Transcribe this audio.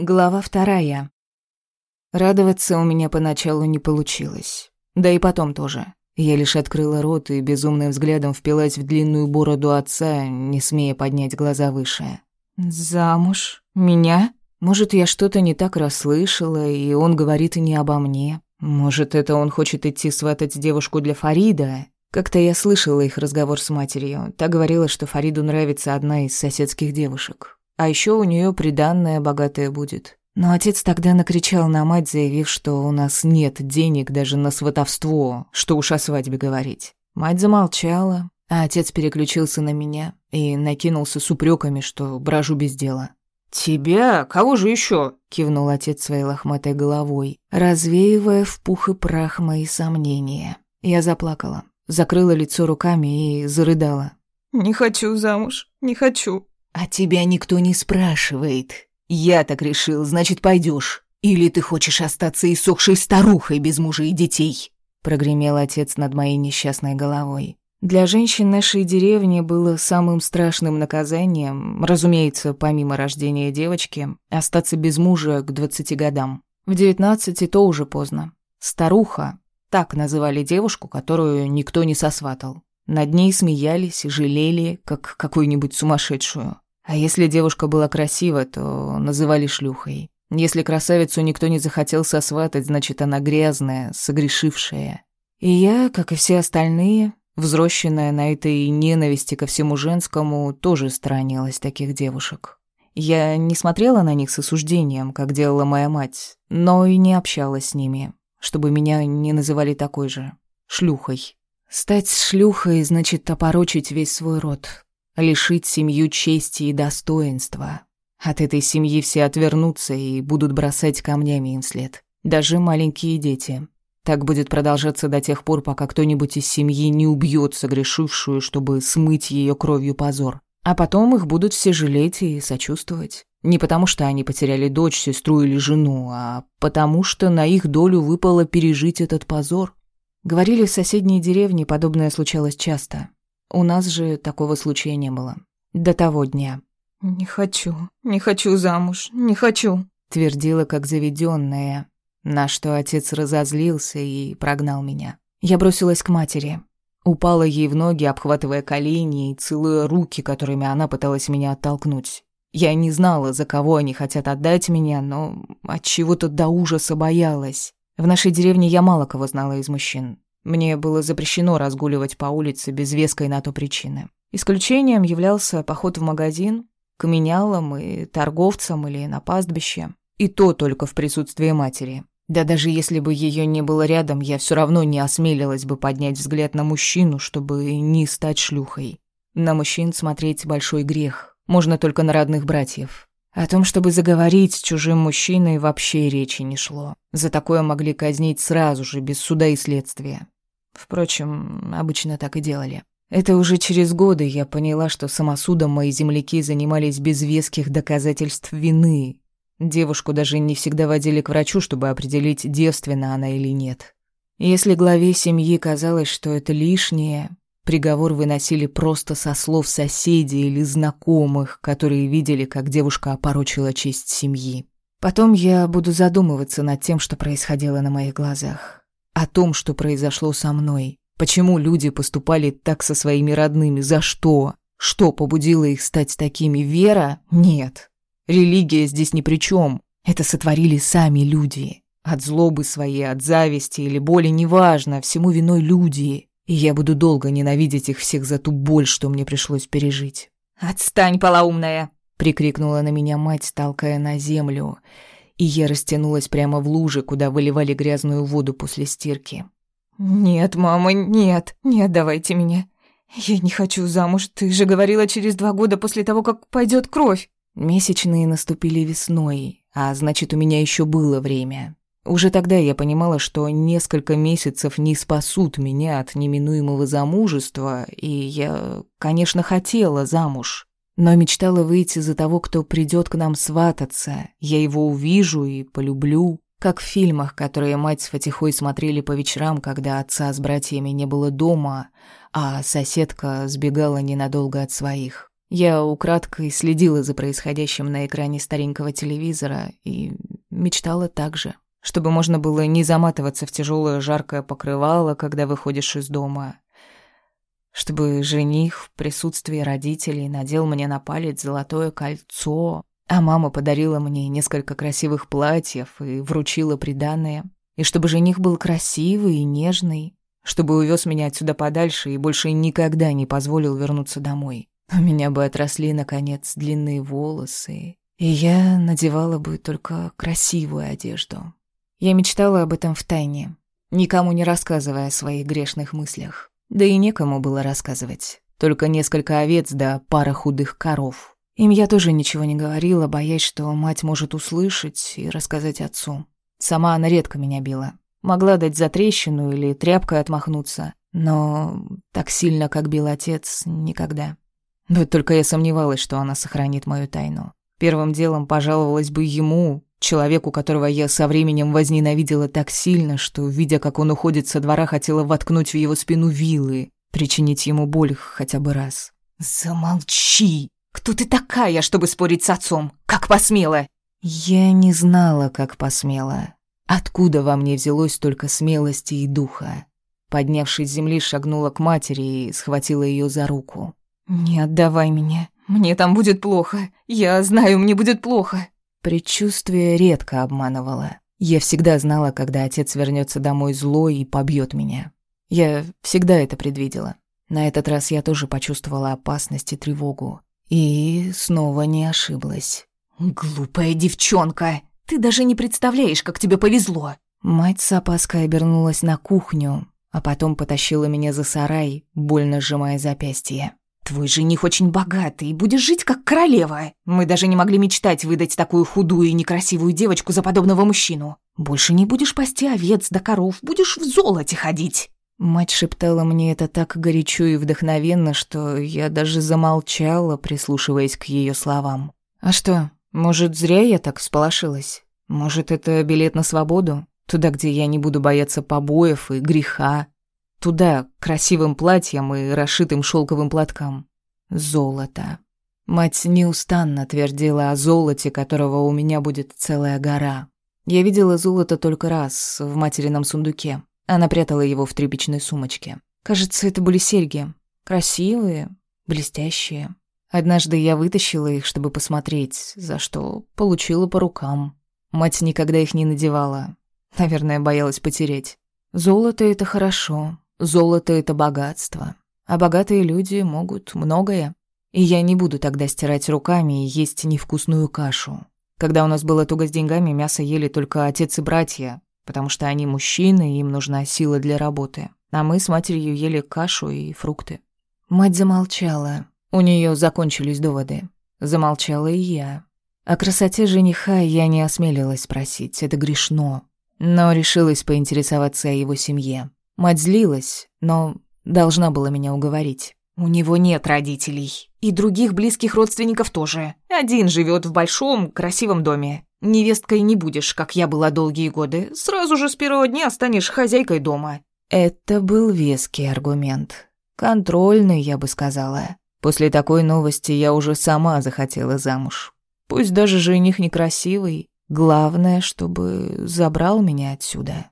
Глава вторая. Радоваться у меня поначалу не получилось. Да и потом тоже. Я лишь открыла рот и безумным взглядом впилась в длинную бороду отца, не смея поднять глаза выше. «Замуж? Меня? Может, я что-то не так расслышала, и он говорит не обо мне? Может, это он хочет идти сватать девушку для Фарида? Как-то я слышала их разговор с матерью. Та говорила, что Фариду нравится одна из соседских девушек. А еще у нее приданное богатое будет. Но отец тогда накричал на мать, заявив, что у нас нет денег даже на сватовство, что уж о свадьбе говорить. Мать замолчала, а отец переключился на меня и накинулся с упреками, что брожу без дела. «Тебя? Кого же еще? кивнул отец своей лохматой головой, развеивая в пух и прах мои сомнения. Я заплакала, закрыла лицо руками и зарыдала. «Не хочу замуж, не хочу. «А тебя никто не спрашивает. Я так решил, значит, пойдешь. Или ты хочешь остаться иссохшей старухой без мужа и детей?» Прогремел отец над моей несчастной головой. Для женщин нашей деревни было самым страшным наказанием, разумеется, помимо рождения девочки, остаться без мужа к двадцати годам. В девятнадцати то уже поздно. Старуха, так называли девушку, которую никто не сосватал. Над ней смеялись и жалели, как какую-нибудь сумасшедшую. А если девушка была красива, то называли шлюхой. Если красавицу никто не захотел сосватать, значит, она грязная, согрешившая. И я, как и все остальные, взросшенная на этой ненависти ко всему женскому, тоже сторонилась таких девушек. Я не смотрела на них с осуждением, как делала моя мать, но и не общалась с ними, чтобы меня не называли такой же, шлюхой. Стать шлюхой значит опорочить весь свой род, лишить семью чести и достоинства. От этой семьи все отвернутся и будут бросать камнями им вслед. Даже маленькие дети. Так будет продолжаться до тех пор, пока кто-нибудь из семьи не убьет согрешившую, чтобы смыть ее кровью позор. А потом их будут все жалеть и сочувствовать. Не потому, что они потеряли дочь, сестру или жену, а потому, что на их долю выпало пережить этот позор. Говорили, в соседней деревне подобное случалось часто. У нас же такого случая не было. До того дня. «Не хочу, не хочу замуж, не хочу», — твердила как заведенная, на что отец разозлился и прогнал меня. Я бросилась к матери. Упала ей в ноги, обхватывая колени и целуя руки, которыми она пыталась меня оттолкнуть. Я не знала, за кого они хотят отдать меня, но от чего-то до ужаса боялась. В нашей деревне я мало кого знала из мужчин. Мне было запрещено разгуливать по улице без веской на то причины. Исключением являлся поход в магазин, к менялам и торговцам или на пастбище. И то только в присутствии матери. Да даже если бы ее не было рядом, я все равно не осмелилась бы поднять взгляд на мужчину, чтобы не стать шлюхой. На мужчин смотреть большой грех. Можно только на родных братьев. О том, чтобы заговорить с чужим мужчиной, вообще речи не шло. За такое могли казнить сразу же, без суда и следствия. Впрочем, обычно так и делали. Это уже через годы я поняла, что самосудом мои земляки занимались без веских доказательств вины. Девушку даже не всегда водили к врачу, чтобы определить, девственна она или нет. Если главе семьи казалось, что это лишнее, приговор выносили просто со слов соседей или знакомых, которые видели, как девушка опорочила честь семьи. Потом я буду задумываться над тем, что происходило на моих глазах о том, что произошло со мной. Почему люди поступали так со своими родными? За что? Что побудило их стать такими? Вера? Нет. Религия здесь ни при чем. Это сотворили сами люди. От злобы своей, от зависти или боли, неважно, всему виной люди. И я буду долго ненавидеть их всех за ту боль, что мне пришлось пережить. «Отстань, полоумная!» — прикрикнула на меня мать, толкая на землю и я растянулась прямо в луже, куда выливали грязную воду после стирки. «Нет, мама, нет, не отдавайте меня. Я не хочу замуж, ты же говорила через два года после того, как пойдет кровь». Месячные наступили весной, а значит, у меня еще было время. Уже тогда я понимала, что несколько месяцев не спасут меня от неминуемого замужества, и я, конечно, хотела замуж но мечтала выйти за того, кто придет к нам свататься. Я его увижу и полюблю. Как в фильмах, которые мать с Фатихой смотрели по вечерам, когда отца с братьями не было дома, а соседка сбегала ненадолго от своих. Я украдкой следила за происходящим на экране старенького телевизора и мечтала так же, чтобы можно было не заматываться в тяжелое жаркое покрывало, когда выходишь из дома, чтобы жених в присутствии родителей надел мне на палец золотое кольцо, а мама подарила мне несколько красивых платьев и вручила приданое, и чтобы жених был красивый и нежный, чтобы увез меня отсюда подальше и больше никогда не позволил вернуться домой. У меня бы отросли, наконец, длинные волосы, и я надевала бы только красивую одежду. Я мечтала об этом в тайне, никому не рассказывая о своих грешных мыслях. Да и некому было рассказывать. Только несколько овец да пара худых коров. Им я тоже ничего не говорила, боясь, что мать может услышать и рассказать отцу. Сама она редко меня била. Могла дать затрещину или тряпкой отмахнуться, но так сильно, как бил отец, никогда. Вот только я сомневалась, что она сохранит мою тайну. Первым делом пожаловалась бы ему, человеку, которого я со временем возненавидела так сильно, что, видя, как он уходит со двора, хотела воткнуть в его спину вилы, причинить ему боль хотя бы раз. «Замолчи! Кто ты такая, чтобы спорить с отцом? Как посмела?» Я не знала, как посмела. Откуда во мне взялось столько смелости и духа? Поднявшись с земли, шагнула к матери и схватила ее за руку. «Не отдавай меня. Мне там будет плохо. Я знаю, мне будет плохо». Предчувствие редко обманывало. Я всегда знала, когда отец вернется домой злой и побьет меня. Я всегда это предвидела. На этот раз я тоже почувствовала опасность и тревогу. И снова не ошиблась. «Глупая девчонка!» Ты даже не представляешь, как тебе повезло!» Мать с опаской обернулась на кухню, а потом потащила меня за сарай, больно сжимая запястье. «Твой жених очень богатый, будешь жить как королева. Мы даже не могли мечтать выдать такую худую и некрасивую девочку за подобного мужчину. Больше не будешь пасти овец да коров, будешь в золоте ходить». Мать шептала мне это так горячо и вдохновенно, что я даже замолчала, прислушиваясь к ее словам. «А что, может, зря я так всполошилась? Может, это билет на свободу? Туда, где я не буду бояться побоев и греха. Туда, красивым платьям и расшитым шелковым платкам. Золото. Мать неустанно твердила о золоте, которого у меня будет целая гора. Я видела золото только раз, в материном сундуке. Она прятала его в тряпичной сумочке. Кажется, это были серьги. Красивые, блестящие. Однажды я вытащила их, чтобы посмотреть, за что получила по рукам. Мать никогда их не надевала. Наверное, боялась потерять. Золото — это хорошо, золото — это богатство. А богатые люди могут многое. И я не буду тогда стирать руками и есть невкусную кашу. Когда у нас было туго с деньгами, мясо ели только отец и братья, потому что они мужчины, и им нужна сила для работы. А мы с матерью ели кашу и фрукты. Мать замолчала, у нее закончились доводы. Замолчала и я. О красоте жениха я не осмелилась спросить, это грешно. Но решилась поинтересоваться о его семье. Мать злилась, но должна была меня уговорить. «У него нет родителей. И других близких родственников тоже. Один живет в большом, красивом доме. Невесткой не будешь, как я была долгие годы. Сразу же с первого дня станешь хозяйкой дома». Это был веский аргумент. Контрольный, я бы сказала. После такой новости я уже сама захотела замуж. Пусть даже жених некрасивый, главное, чтобы забрал меня отсюда.